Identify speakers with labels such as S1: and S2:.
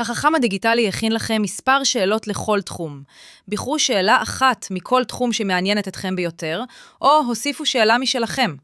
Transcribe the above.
S1: החכם הדיגיטלי הכין לכם מספר שאלות לכל תחום. בחרו שאלה אחת מכל תחום שמעניינת אתכם ביותר, או הוסיפו שאלה משלכם.